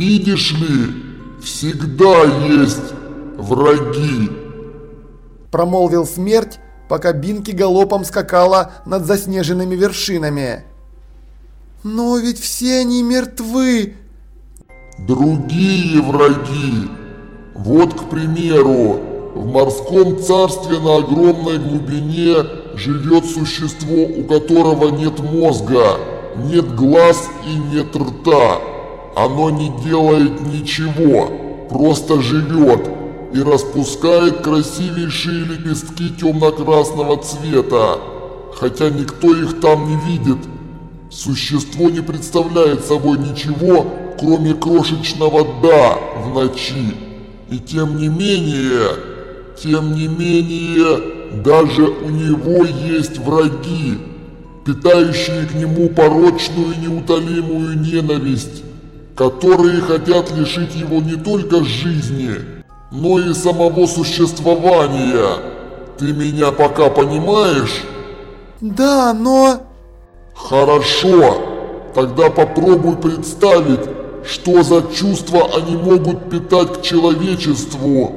Видишь ли, всегда есть враги. Промолвил смерть, пока Бинки галопом скакала над заснеженными вершинами. «Но ведь все они мертвы!» Другие враги. Вот, к примеру, в морском царстве на огромной глубине живет существо, у которого нет мозга, нет глаз и нет рта. Оно не делает ничего, просто живет и распускает красивейшие лепестки темно-красного цвета, хотя никто их там не видит. Существо не представляет собой ничего, кроме крошечного «да» в ночи. И тем не менее, тем не менее, даже у него есть враги, питающие к нему порочную неутолимую ненависть, которые хотят лишить его не только жизни, но и самого существования. Ты меня пока понимаешь? Да, но... Хорошо, тогда попробуй представить, что за чувства они могут питать к человечеству.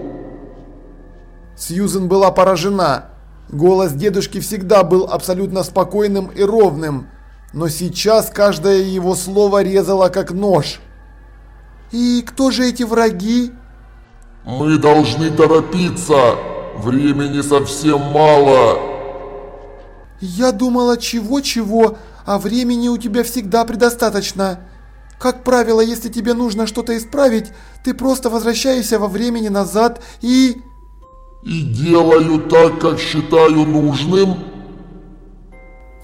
Сьюзен была поражена. Голос дедушки всегда был абсолютно спокойным и ровным, но сейчас каждое его слово резало как нож. «И кто же эти враги?» «Мы должны торопиться! Времени совсем мало!» «Я думала, чего-чего, а времени у тебя всегда предостаточно. Как правило, если тебе нужно что-то исправить, ты просто возвращаешься во времени назад и...» «И делаю так, как считаю нужным?»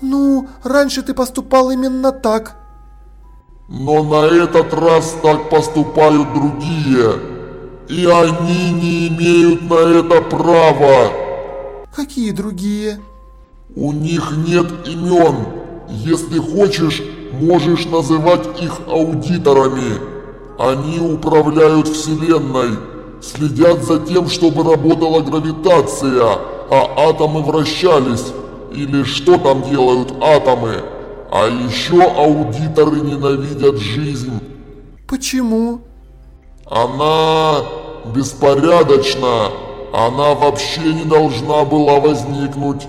«Ну, раньше ты поступал именно так». «Но на этот раз так поступают другие, и они не имеют на это права». «Какие другие?» «У них нет имен. Если хочешь, можешь называть их аудиторами. Они управляют Вселенной, следят за тем, чтобы работала гравитация, а атомы вращались. Или что там делают атомы? А еще аудиторы ненавидят жизнь. Почему? Она беспорядочна. Она вообще не должна была возникнуть.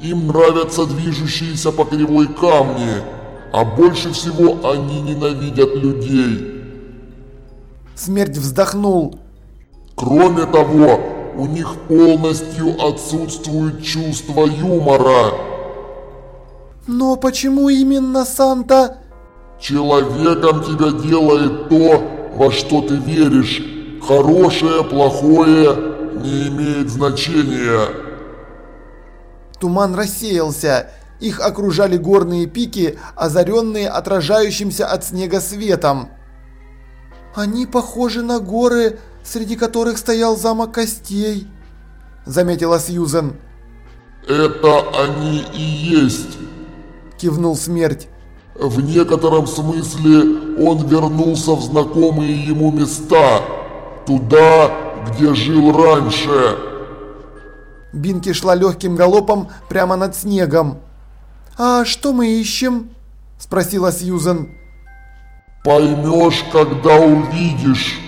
Им нравятся движущиеся по кривой камни, а больше всего они ненавидят людей. Смерть вздохнул. Кроме того, у них полностью отсутствует чувство юмора. Но почему именно Санта? Человеком тебя делает то, во что ты веришь. Хорошее, плохое не имеет значения. Туман рассеялся. Их окружали горные пики, озаренные отражающимся от снега светом. «Они похожи на горы, среди которых стоял замок костей», – заметила Сьюзен. «Это они и есть», – кивнул смерть. «В некотором смысле он вернулся в знакомые ему места, туда, где жил раньше». Бинки шла легким галопом прямо над снегом. «А что мы ищем?» – спросила Сьюзен. «Поймешь, когда увидишь».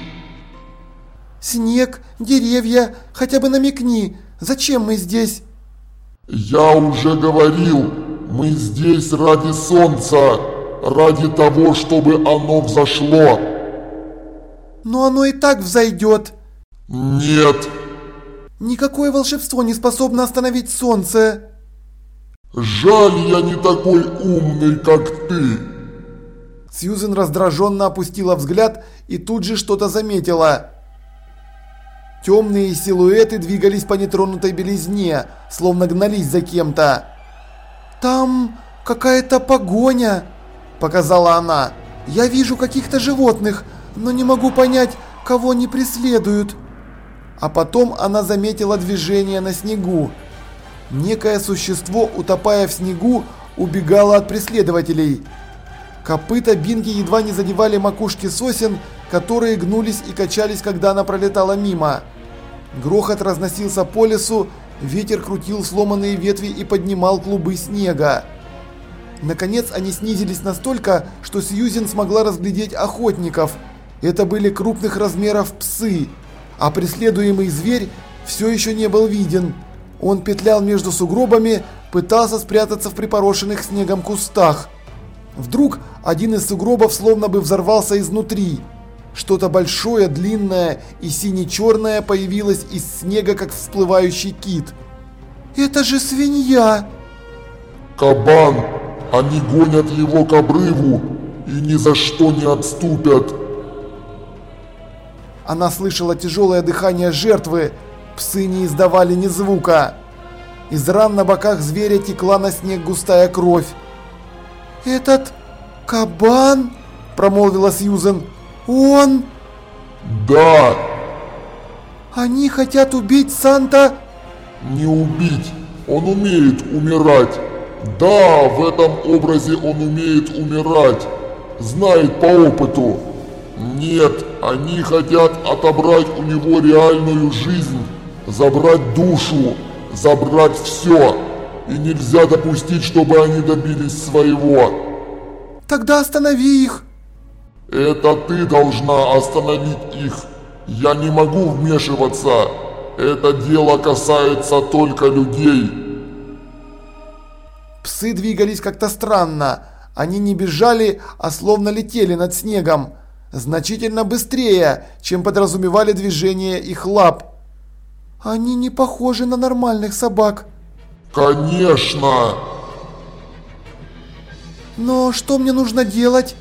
«Снег, деревья, хотя бы намекни, зачем мы здесь?» «Я уже говорил, мы здесь ради солнца, ради того, чтобы оно взошло». «Но оно и так взойдет». «Нет». «Никакое волшебство не способно остановить солнце». «Жаль, я не такой умный, как ты!» Сьюзен раздраженно опустила взгляд и тут же что-то заметила. Темные силуэты двигались по нетронутой белизне, словно гнались за кем-то. «Там какая-то погоня!» – показала она. «Я вижу каких-то животных, но не могу понять, кого они преследуют». А потом она заметила движение на снегу. Некое существо, утопая в снегу, убегало от преследователей. Копыта Бинги едва не задевали макушки сосен, которые гнулись и качались, когда она пролетала мимо. Грохот разносился по лесу, ветер крутил сломанные ветви и поднимал клубы снега. Наконец они снизились настолько, что Сьюзен смогла разглядеть охотников. Это были крупных размеров псы, а преследуемый зверь все еще не был виден. Он петлял между сугробами, пытался спрятаться в припорошенных снегом кустах. Вдруг один из сугробов словно бы взорвался изнутри. Что-то большое, длинное и сине-черное появилось из снега, как всплывающий кит. «Это же свинья!» «Кабан! Они гонят его к обрыву и ни за что не отступят!» Она слышала тяжелое дыхание жертвы, псы не издавали ни звука. Из ран на боках зверя текла на снег густая кровь. «Этот кабан?» – промолвила Сьюзен. «Он?» «Да!» «Они хотят убить Санта?» «Не убить! Он умеет умирать! Да, в этом образе он умеет умирать! Знает по опыту! Нет, они хотят отобрать у него реальную жизнь, забрать душу, забрать все! И нельзя допустить, чтобы они добились своего!» «Тогда останови их!» Это ты должна остановить их. Я не могу вмешиваться. Это дело касается только людей. Псы двигались как-то странно. Они не бежали, а словно летели над снегом. Значительно быстрее, чем подразумевали движения их лап. Они не похожи на нормальных собак. Конечно. Но что мне нужно делать?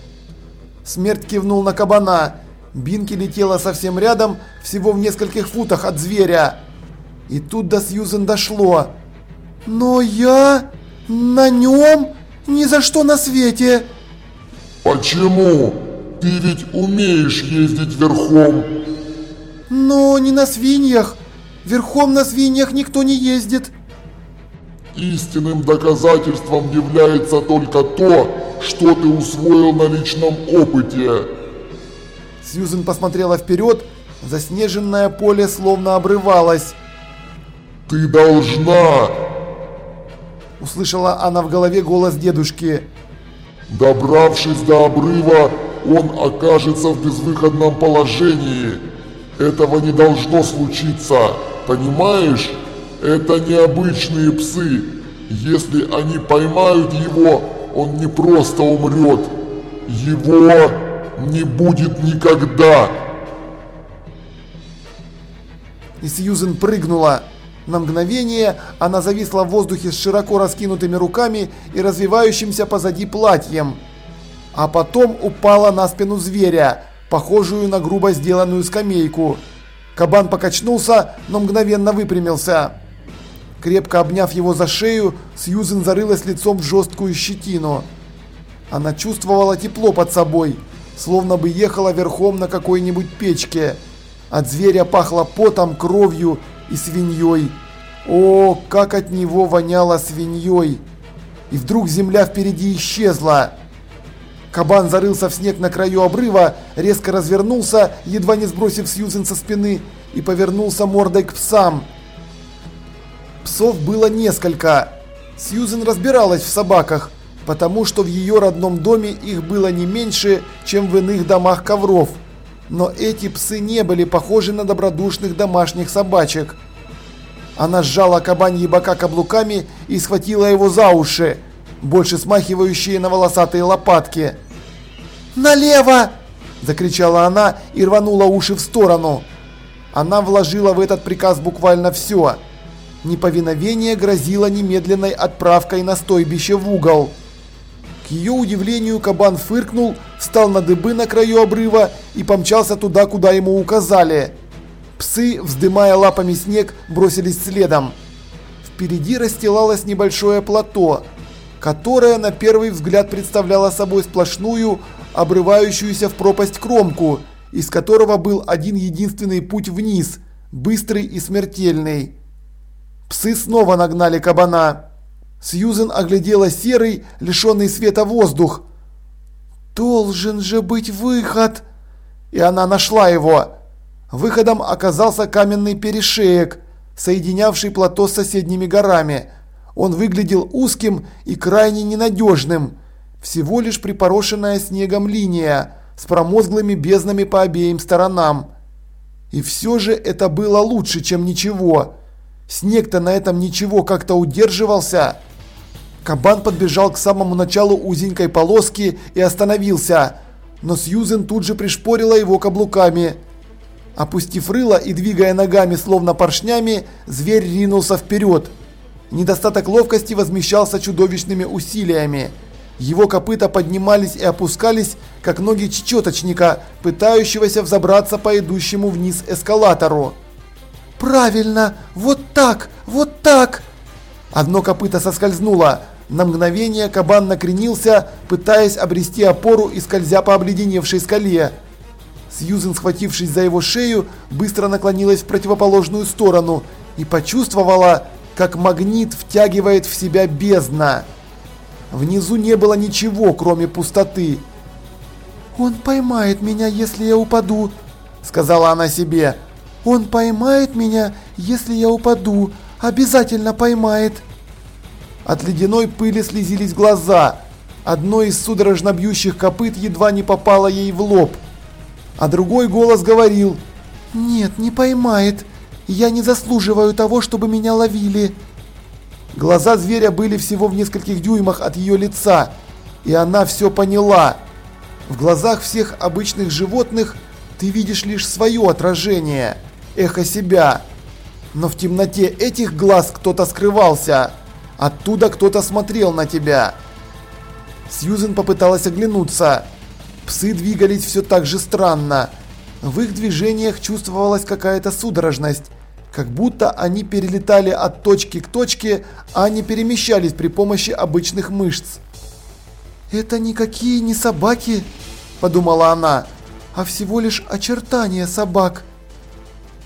Смерть кивнул на кабана. Бинки летела совсем рядом, всего в нескольких футах от зверя. И тут до Сьюзен дошло. Но я на нем ни за что на свете. Почему? Ты ведь умеешь ездить верхом. Но не на свиньях. Верхом на свиньях никто не ездит. Истинным доказательством является только то, что ты усвоил на личном опыте. Сьюзен посмотрела вперед, заснеженное поле словно обрывалось. Ты должна! Услышала она в голове голос дедушки. Добравшись до обрыва, он окажется в безвыходном положении. Этого не должно случиться, понимаешь? Это необычные псы. Если они поймают его, он не просто умрет. Его не будет никогда. И Сьюзен прыгнула. На мгновение она зависла в воздухе с широко раскинутыми руками и развивающимся позади платьем. А потом упала на спину зверя, похожую на грубо сделанную скамейку. Кабан покачнулся, но мгновенно выпрямился. Крепко обняв его за шею, Сьюзен зарылась лицом в жесткую щетину. Она чувствовала тепло под собой, словно бы ехала верхом на какой-нибудь печке. От зверя пахло потом, кровью и свиньей. О, как от него воняло свиньей! И вдруг земля впереди исчезла. Кабан зарылся в снег на краю обрыва, резко развернулся, едва не сбросив Сьюзен со спины, и повернулся мордой к псам. Псов было несколько. Сьюзен разбиралась в собаках, потому что в ее родном доме их было не меньше, чем в иных домах ковров. Но эти псы не были похожи на добродушных домашних собачек. Она сжала кабаньи бока каблуками и схватила его за уши, больше смахивающие на волосатые лопатки. «Налево!» – закричала она и рванула уши в сторону. Она вложила в этот приказ буквально все – Неповиновение грозило немедленной отправкой на стойбище в угол. К ее удивлению кабан фыркнул, встал на дыбы на краю обрыва и помчался туда, куда ему указали. Псы, вздымая лапами снег, бросились следом. Впереди расстилалось небольшое плато, которое на первый взгляд представляло собой сплошную, обрывающуюся в пропасть кромку, из которого был один единственный путь вниз, быстрый и смертельный. Псы снова нагнали кабана. Сьюзен оглядела серый, лишенный света воздух. «Должен же быть выход!» И она нашла его. Выходом оказался каменный перешеек, соединявший плато с соседними горами. Он выглядел узким и крайне ненадежным. Всего лишь припорошенная снегом линия, с промозглыми безднами по обеим сторонам. И все же это было лучше, чем ничего. Снег-то на этом ничего как-то удерживался. Кабан подбежал к самому началу узенькой полоски и остановился, но Сьюзен тут же пришпорила его каблуками. Опустив рыло и двигая ногами словно поршнями, зверь ринулся вперед. Недостаток ловкости возмещался чудовищными усилиями. Его копыта поднимались и опускались, как ноги чечеточника, пытающегося взобраться по идущему вниз эскалатору. «Правильно! Вот так! Вот так!» Одно копыто соскользнуло. На мгновение кабан накренился, пытаясь обрести опору и скользя по обледеневшей скале. Сьюзен, схватившись за его шею, быстро наклонилась в противоположную сторону и почувствовала, как магнит втягивает в себя бездна. Внизу не было ничего, кроме пустоты. «Он поймает меня, если я упаду», — сказала она себе. «Он поймает меня, если я упаду. Обязательно поймает». От ледяной пыли слезились глаза. Одно из судорожно бьющих копыт едва не попало ей в лоб. А другой голос говорил «Нет, не поймает. Я не заслуживаю того, чтобы меня ловили». Глаза зверя были всего в нескольких дюймах от ее лица, и она все поняла. В глазах всех обычных животных ты видишь лишь свое отражение, эхо себя. Но в темноте этих глаз кто-то скрывался, оттуда кто-то смотрел на тебя. Сьюзен попыталась оглянуться. Псы двигались все так же странно. В их движениях чувствовалась какая-то судорожность, как будто они перелетали от точки к точке, а не перемещались при помощи обычных мышц. «Это никакие не собаки», – подумала она, – «а всего лишь очертания собак».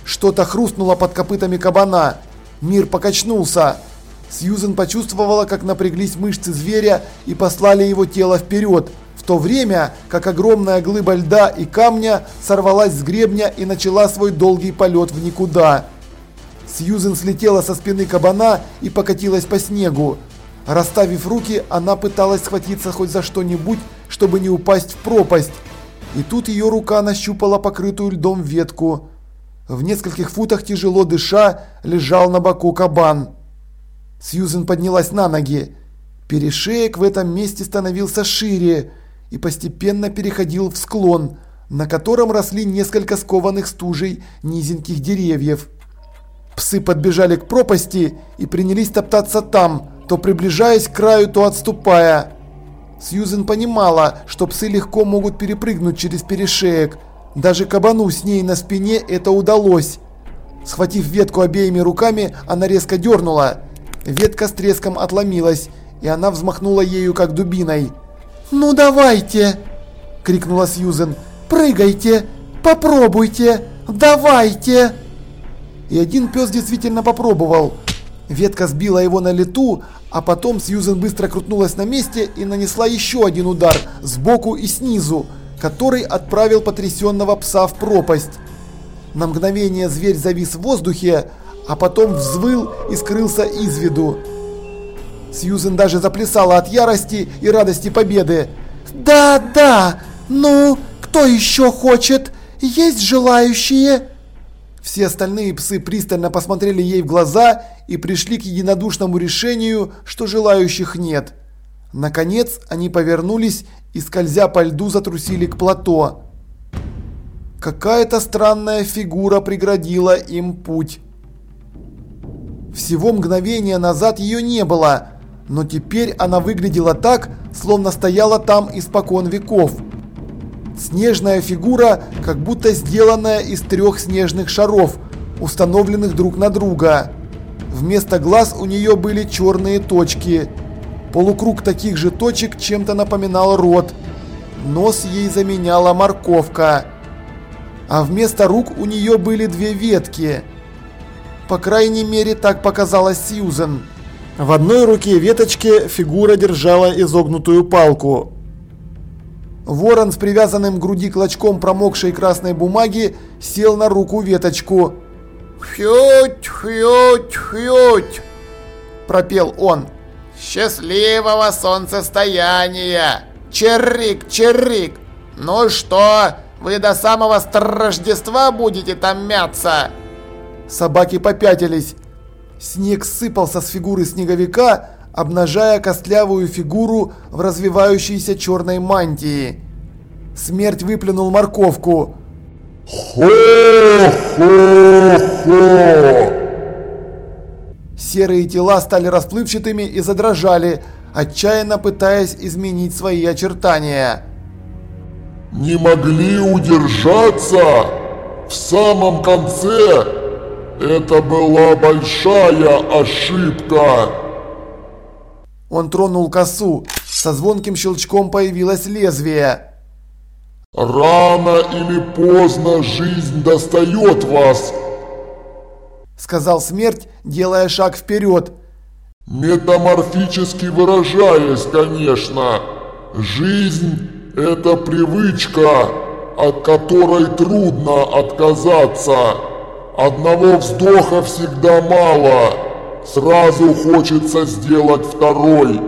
Что-то хрустнуло под копытами кабана. Мир покачнулся. Сьюзен почувствовала, как напряглись мышцы зверя и послали его тело вперед, в то время, как огромная глыба льда и камня сорвалась с гребня и начала свой долгий полет в никуда. Сьюзен слетела со спины кабана и покатилась по снегу. Расставив руки, она пыталась схватиться хоть за что-нибудь, чтобы не упасть в пропасть. И тут ее рука нащупала покрытую льдом ветку. В нескольких футах тяжело дыша лежал на боку кабан. Сьюзен поднялась на ноги. Перешеек в этом месте становился шире и постепенно переходил в склон, на котором росли несколько скованных стужей низеньких деревьев. Псы подбежали к пропасти и принялись топтаться там, то приближаясь к краю, то отступая. Сьюзен понимала, что псы легко могут перепрыгнуть через перешеек. Даже кабану с ней на спине это удалось. Схватив ветку обеими руками, она резко дернула. Ветка с треском отломилась, и она взмахнула ею как дубиной. «Ну давайте!» – крикнула Сьюзен. «Прыгайте! Попробуйте! Давайте!» И один пес действительно попробовал. Ветка сбила его на лету, а потом Сьюзен быстро крутнулась на месте и нанесла еще один удар сбоку и снизу, который отправил потрясенного пса в пропасть. На мгновение зверь завис в воздухе, а потом взвыл и скрылся из виду. Сьюзен даже заплясала от ярости и радости победы. «Да, да! Ну, кто еще хочет? Есть желающие?» Все остальные псы пристально посмотрели ей в глаза и пришли к единодушному решению, что желающих нет. Наконец они повернулись и, скользя по льду, затрусили к плато. Какая-то странная фигура преградила им путь. Всего мгновения назад ее не было, но теперь она выглядела так, словно стояла там испокон веков. Снежная фигура, как будто сделанная из трех снежных шаров, установленных друг на друга. Вместо глаз у нее были черные точки. Полукруг таких же точек чем-то напоминал рот. Нос ей заменяла морковка. А вместо рук у нее были две ветки. По крайней мере, так показалось Сьюзен. В одной руке веточки фигура держала изогнутую палку. Ворон с привязанным к груди клочком промокшей красной бумаги сел на руку веточку. «Хють, хють, хють!» – пропел он. «Счастливого солнцестояния! Черрик, черрик! «Ну что, вы до самого Рождества будете там мяться?» Собаки попятились. Снег сыпался с фигуры снеговика, обнажая костлявую фигуру в развивающейся черной мантии. Смерть выплюнул морковку. Хо-хо-хо! Серые тела стали расплывчатыми и задрожали, отчаянно пытаясь изменить свои очертания. Не могли удержаться? В самом конце это была большая ошибка. Он тронул косу. Со звонким щелчком появилось лезвие. Рано или поздно жизнь достает вас, сказал смерть, делая шаг вперед. Метаморфически выражаясь, конечно, жизнь – это привычка, от которой трудно отказаться. Одного вздоха всегда мало, сразу хочется сделать второй.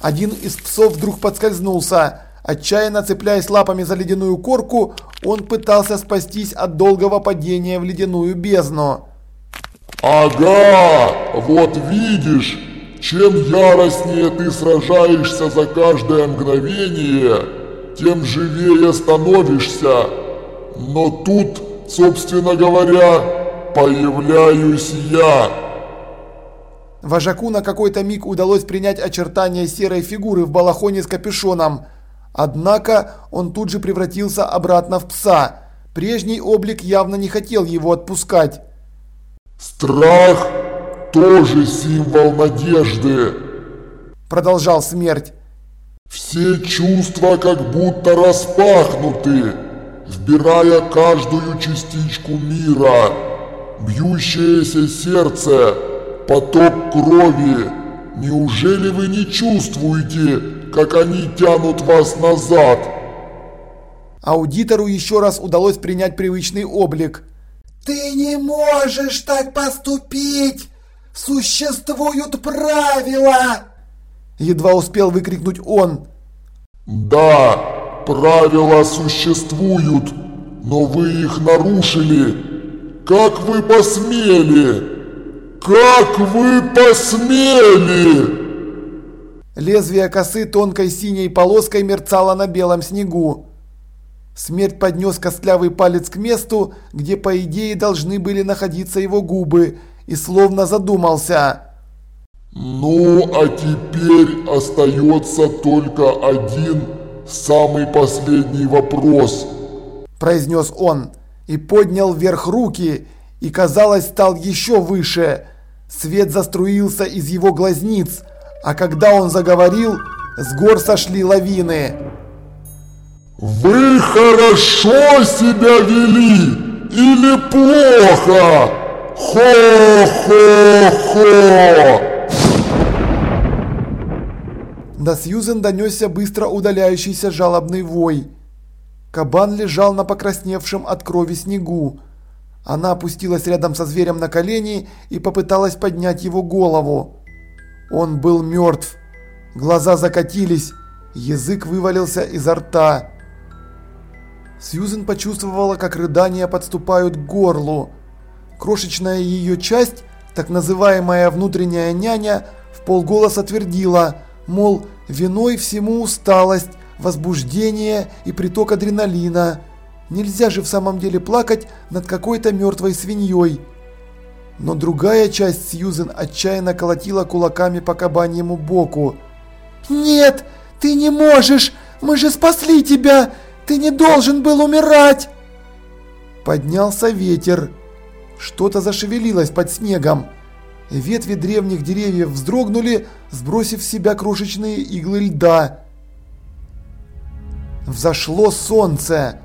Один из псов вдруг подскользнулся. Отчаянно цепляясь лапами за ледяную корку, он пытался спастись от долгого падения в ледяную бездну. «Ага, вот видишь, чем яростнее ты сражаешься за каждое мгновение, тем живее становишься. Но тут, собственно говоря, появляюсь я». Вожаку на какой-то миг удалось принять очертания серой фигуры в балахоне с капюшоном – Однако он тут же превратился обратно в пса. Прежний облик явно не хотел его отпускать. «Страх тоже символ надежды», – продолжал смерть. «Все чувства как будто распахнуты, вбирая каждую частичку мира. Бьющееся сердце, поток крови. Неужели вы не чувствуете, как они тянут вас назад. Аудитору еще раз удалось принять привычный облик. Ты не можешь так поступить! Существуют правила! Едва успел выкрикнуть он. Да, правила существуют, но вы их нарушили. Как вы посмели? Как вы посмели? Лезвие косы тонкой синей полоской мерцало на белом снегу. Смерть поднес костлявый палец к месту, где по идее должны были находиться его губы, и словно задумался. «Ну, а теперь остается только один, самый последний вопрос», – произнес он, и поднял вверх руки, и, казалось, стал еще выше. Свет заструился из его глазниц – а когда он заговорил, с гор сошли лавины. «Вы хорошо себя вели или плохо? Хо-хо-хо!» До Сьюзен донесся быстро удаляющийся жалобный вой. Кабан лежал на покрасневшем от крови снегу. Она опустилась рядом со зверем на колени и попыталась поднять его голову. Он был мертв. Глаза закатились, язык вывалился изо рта. Сьюзен почувствовала, как рыдания подступают к горлу. Крошечная ее часть, так называемая внутренняя няня, в полголоса твердила, мол, виной всему усталость, возбуждение и приток адреналина. Нельзя же в самом деле плакать над какой-то мертвой свиньей. Но другая часть Сьюзен отчаянно колотила кулаками по кабаньему боку. «Нет, ты не можешь! Мы же спасли тебя! Ты не должен был умирать!» Поднялся ветер. Что-то зашевелилось под снегом. Ветви древних деревьев вздрогнули, сбросив с себя крошечные иглы льда. Взошло солнце.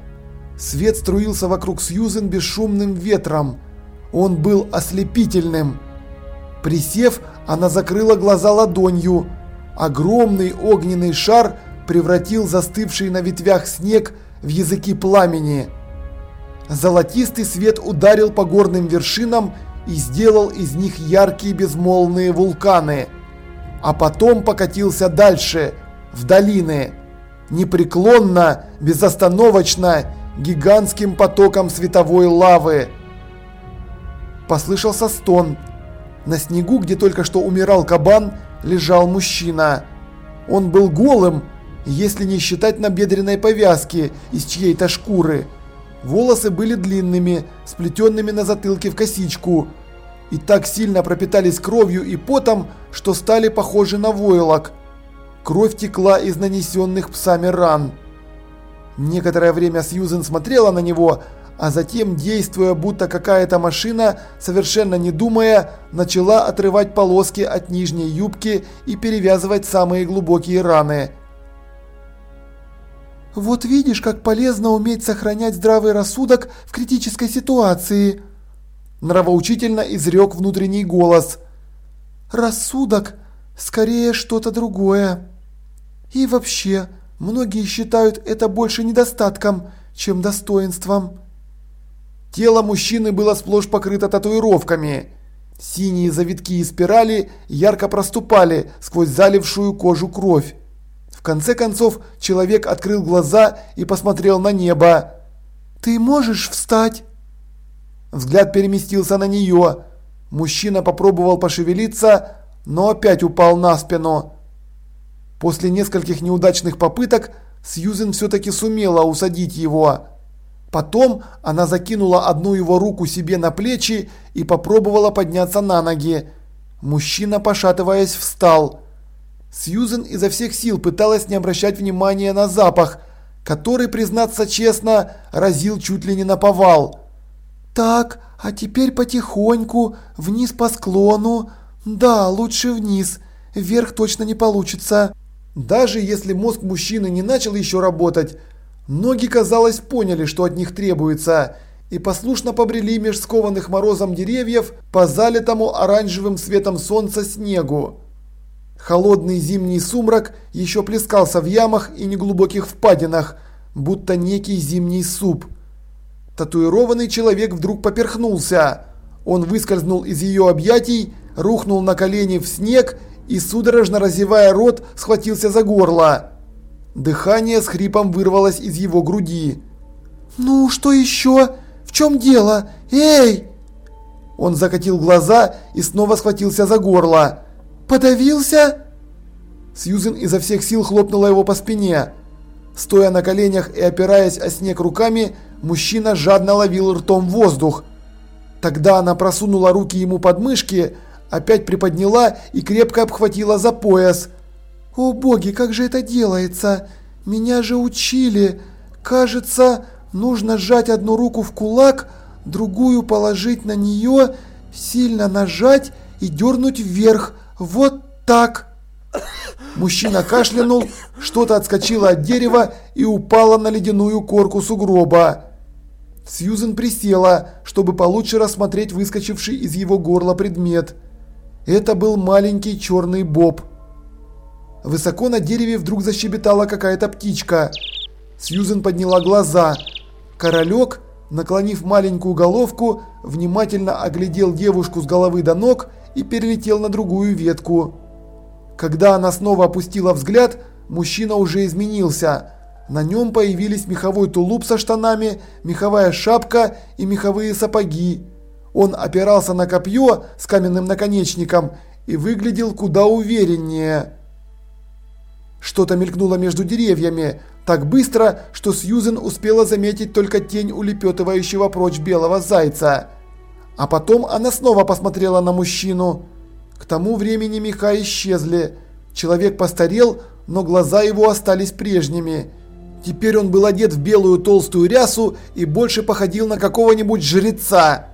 Свет струился вокруг Сьюзен бесшумным ветром. Он был ослепительным. Присев, она закрыла глаза ладонью. Огромный огненный шар превратил застывший на ветвях снег в языки пламени. Золотистый свет ударил по горным вершинам и сделал из них яркие безмолвные вулканы. А потом покатился дальше, в долины. непреклонно, безостановочно, гигантским потоком световой лавы. Послышался стон. На снегу, где только что умирал кабан, лежал мужчина. Он был голым, если не считать набедренной повязки из чьей-то шкуры. Волосы были длинными, сплетенными на затылке в косичку, и так сильно пропитались кровью и потом, что стали похожи на войлок. Кровь текла из нанесенных псами ран. Некоторое время Сьюзен смотрела на него, а затем, действуя будто какая-то машина, совершенно не думая, начала отрывать полоски от нижней юбки и перевязывать самые глубокие раны. «Вот видишь, как полезно уметь сохранять здравый рассудок в критической ситуации», нравоучительно изрек внутренний голос. «Рассудок скорее что-то другое. И вообще, многие считают это больше недостатком, чем достоинством». Тело мужчины было сплошь покрыто татуировками. Синие завитки и спирали ярко проступали сквозь залившую кожу кровь. В конце концов, человек открыл глаза и посмотрел на небо. «Ты можешь встать?» Взгляд переместился на нее. Мужчина попробовал пошевелиться, но опять упал на спину. После нескольких неудачных попыток Сьюзен все-таки сумела усадить его. Потом она закинула одну его руку себе на плечи и попробовала подняться на ноги. Мужчина, пошатываясь, встал. Сьюзен изо всех сил пыталась не обращать внимания на запах, который, признаться честно, разил чуть ли не на повал. «Так, а теперь потихоньку, вниз по склону. Да, лучше вниз, вверх точно не получится». Даже если мозг мужчины не начал еще работать, Ноги, казалось, поняли, что от них требуется, и послушно побрели меж скованных морозом деревьев по залитому оранжевым светом солнца снегу. Холодный зимний сумрак еще плескался в ямах и неглубоких впадинах, будто некий зимний суп. Татуированный человек вдруг поперхнулся. Он выскользнул из ее объятий, рухнул на колени в снег и, судорожно разевая рот, схватился за горло. Дыхание с хрипом вырвалось из его груди. «Ну, что еще? В чем дело? Эй!» Он закатил глаза и снова схватился за горло. «Подавился?» Сьюзен изо всех сил хлопнула его по спине. Стоя на коленях и опираясь о снег руками, мужчина жадно ловил ртом воздух. Тогда она просунула руки ему под мышки, опять приподняла и крепко обхватила за пояс – «О боги, как же это делается? Меня же учили. Кажется, нужно сжать одну руку в кулак, другую положить на нее, сильно нажать и дернуть вверх. Вот так!» Мужчина кашлянул, что-то отскочило от дерева и упало на ледяную корку сугроба. Сьюзен присела, чтобы получше рассмотреть выскочивший из его горла предмет. Это был маленький черный боб. Высоко на дереве вдруг защебетала какая-то птичка. Сьюзен подняла глаза. Королек, наклонив маленькую головку, внимательно оглядел девушку с головы до ног и перелетел на другую ветку. Когда она снова опустила взгляд, мужчина уже изменился. На нем появились меховой тулуп со штанами, меховая шапка и меховые сапоги. Он опирался на копье с каменным наконечником и выглядел куда увереннее. Что-то мелькнуло между деревьями, так быстро, что Сьюзен успела заметить только тень улепетывающего прочь белого зайца. А потом она снова посмотрела на мужчину. К тому времени меха исчезли. Человек постарел, но глаза его остались прежними. Теперь он был одет в белую толстую рясу и больше походил на какого-нибудь жреца.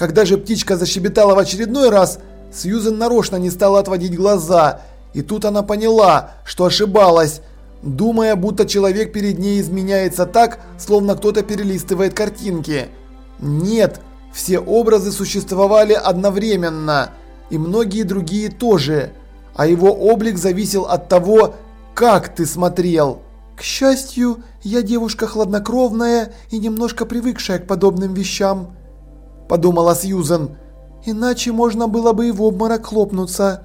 Когда же птичка защебетала в очередной раз, Сьюзен нарочно не стала отводить глаза и тут она поняла, что ошибалась, думая, будто человек перед ней изменяется так, словно кто-то перелистывает картинки. Нет, все образы существовали одновременно, и многие другие тоже, а его облик зависел от того, как ты смотрел. К счастью, я девушка хладнокровная и немножко привыкшая к подобным вещам, подумала Сьюзен. Иначе можно было бы и в обморок хлопнуться.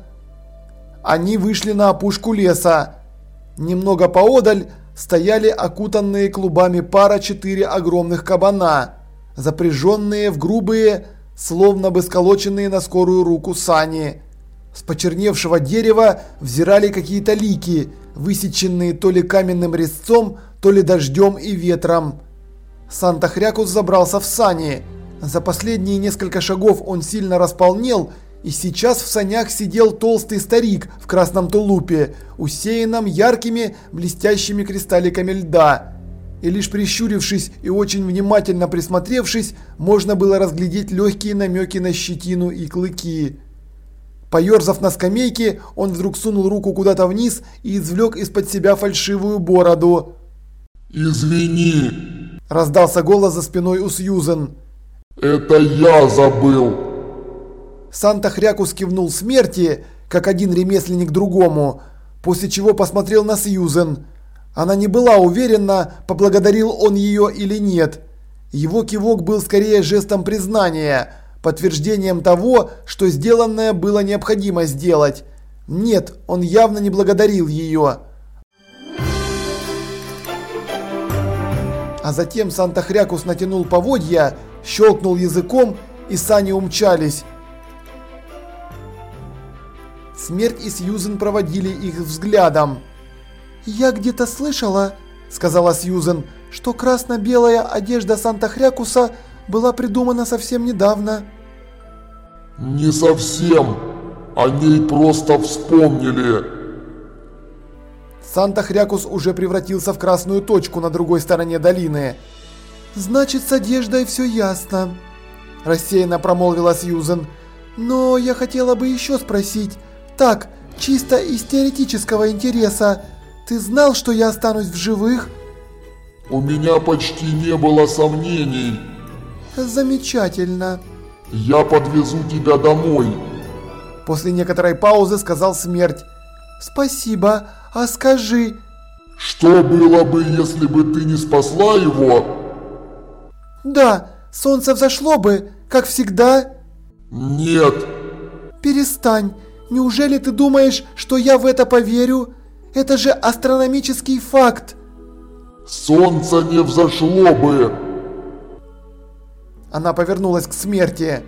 Они вышли на опушку леса. Немного поодаль стояли окутанные клубами пара четыре огромных кабана, запряженные в грубые, словно бы сколоченные на скорую руку сани. С почерневшего дерева взирали какие-то лики, высеченные то ли каменным резцом, то ли дождем и ветром. Санта-Хрякус забрался в сани. За последние несколько шагов он сильно располнел, и сейчас в санях сидел толстый старик в красном тулупе, усеянном яркими блестящими кристалликами льда. И лишь прищурившись и очень внимательно присмотревшись, можно было разглядеть легкие намеки на щетину и клыки. Поерзав на скамейке, он вдруг сунул руку куда-то вниз и извлек из-под себя фальшивую бороду. «Извини!» – раздался голос за спиной у Сьюзен. «Это я забыл!» Санта-Хрякус кивнул смерти, как один ремесленник другому, после чего посмотрел на Сьюзен. Она не была уверена, поблагодарил он ее или нет. Его кивок был скорее жестом признания – подтверждением того, что сделанное было необходимо сделать. Нет, он явно не благодарил ее. А затем Санта-Хрякус натянул поводья, щелкнул языком, и сани умчались. Смерть и Сьюзен проводили их взглядом. «Я где-то слышала», — сказала Сьюзен, — «что красно-белая одежда Санта-Хрякуса была придумана совсем недавно». Не совсем. О ней просто вспомнили. Санта-Хрякус уже превратился в красную точку на другой стороне долины. «Значит, с одеждой все ясно», – рассеянно промолвила Сьюзен. «Но я хотела бы еще спросить. Так, чисто из теоретического интереса. Ты знал, что я останусь в живых?» «У меня почти не было сомнений». «Замечательно». Я подвезу тебя домой. После некоторой паузы сказал смерть. Спасибо, а скажи... Что было бы, если бы ты не спасла его? Да, солнце взошло бы, как всегда. Нет. Перестань. Неужели ты думаешь, что я в это поверю? Это же астрономический факт. Солнце не взошло бы. Она повернулась к смерти.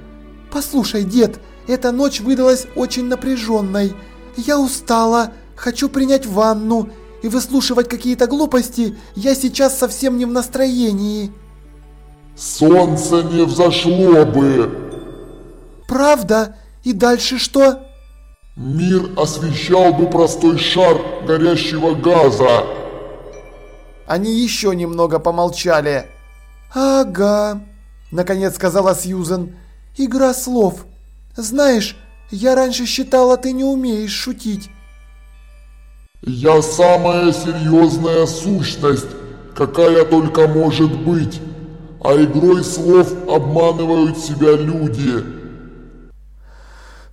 «Послушай, дед, эта ночь выдалась очень напряженной. Я устала, хочу принять ванну, и выслушивать какие-то глупости я сейчас совсем не в настроении». «Солнце не взошло бы!» «Правда? И дальше что?» «Мир освещал бы простой шар горящего газа!» Они еще немного помолчали. «Ага», Наконец сказала Сьюзен. «Игра слов. Знаешь, я раньше считала, ты не умеешь шутить». «Я самая серьезная сущность, какая только может быть, а игрой слов обманывают себя люди».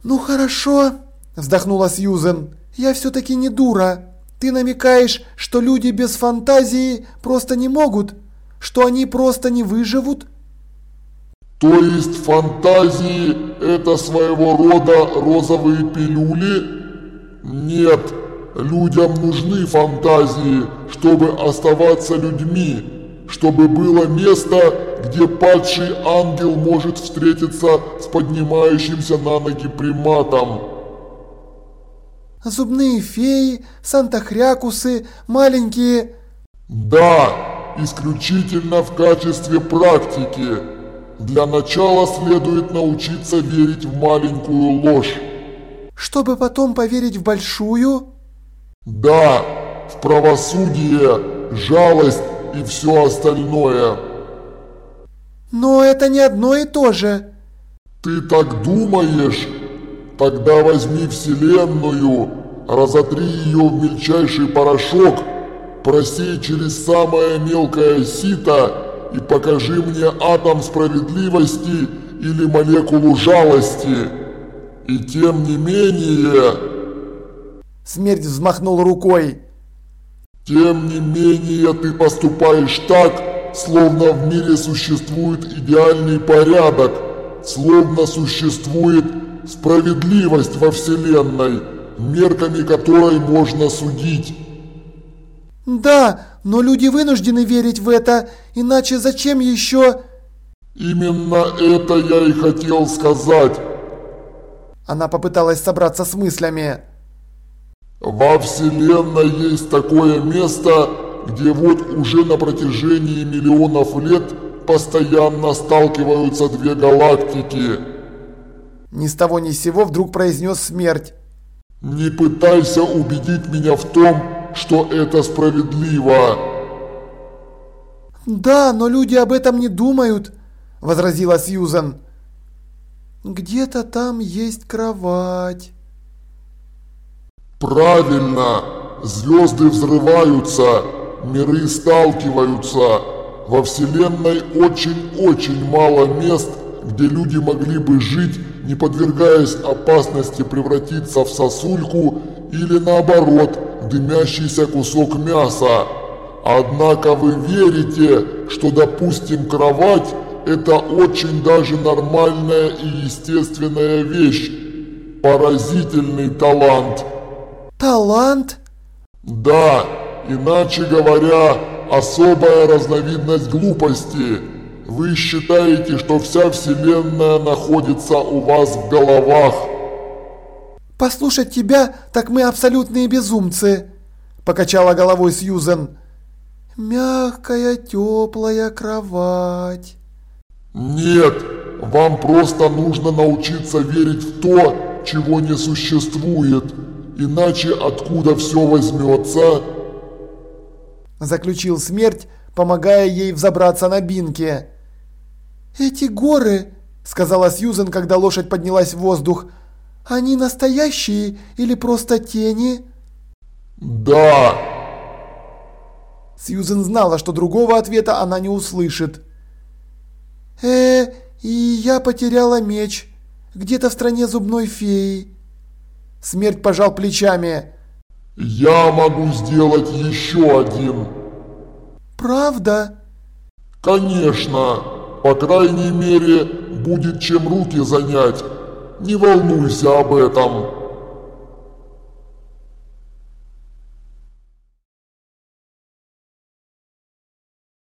«Ну хорошо», – вздохнула Сьюзен. «Я все-таки не дура. Ты намекаешь, что люди без фантазии просто не могут? Что они просто не выживут?» То есть фантазии это своего рода розовые пилюли? Нет, людям нужны фантазии, чтобы оставаться людьми, чтобы было место, где падший ангел может встретиться с поднимающимся на ноги приматом. Зубные феи, сантахрякусы, маленькие... Да, исключительно в качестве практики. Для начала следует научиться верить в маленькую ложь. Чтобы потом поверить в большую? Да, в правосудие, жалость и все остальное. Но это не одно и то же. Ты так думаешь? Тогда возьми Вселенную, разотри ее в мельчайший порошок, просей через самое мелкое сито и покажи мне атом справедливости или молекулу жалости. И тем не менее... Смерть взмахнул рукой. Тем не менее ты поступаешь так, словно в мире существует идеальный порядок, словно существует справедливость во Вселенной, мерками которой можно судить. Да, но люди вынуждены верить в это, иначе зачем еще... Именно это я и хотел сказать. Она попыталась собраться с мыслями. Во Вселенной есть такое место, где вот уже на протяжении миллионов лет постоянно сталкиваются две галактики. Ни с того ни с сего вдруг произнес смерть. Не пытайся убедить меня в том, что это справедливо. Да, но люди об этом не думают, возразила Сьюзен. Где-то там есть кровать. Правильно, звезды взрываются, миры сталкиваются. Во Вселенной очень-очень мало мест, где люди могли бы жить, не подвергаясь опасности превратиться в сосульку или наоборот, дымящийся кусок мяса. Однако вы верите, что, допустим, кровать – это очень даже нормальная и естественная вещь. Поразительный талант. Талант? Да, иначе говоря, особая разновидность глупости. Вы считаете, что вся Вселенная находится у вас в головах. Послушать тебя, так мы абсолютные безумцы, покачала головой Сьюзен. Мягкая, теплая кровать. Нет, вам просто нужно научиться верить в то, чего не существует. Иначе откуда все возьмется? Заключил смерть, помогая ей взобраться на бинке. «Эти горы», — сказала Сьюзен, когда лошадь поднялась в воздух, — «они настоящие или просто тени?» «Да!» Сьюзен знала, что другого ответа она не услышит. «Э, и я потеряла меч. Где-то в стране зубной феи». Смерть пожал плечами. «Я могу сделать еще один». «Правда?» «Конечно. По крайней мере, будет чем руки занять. Не волнуйся об этом».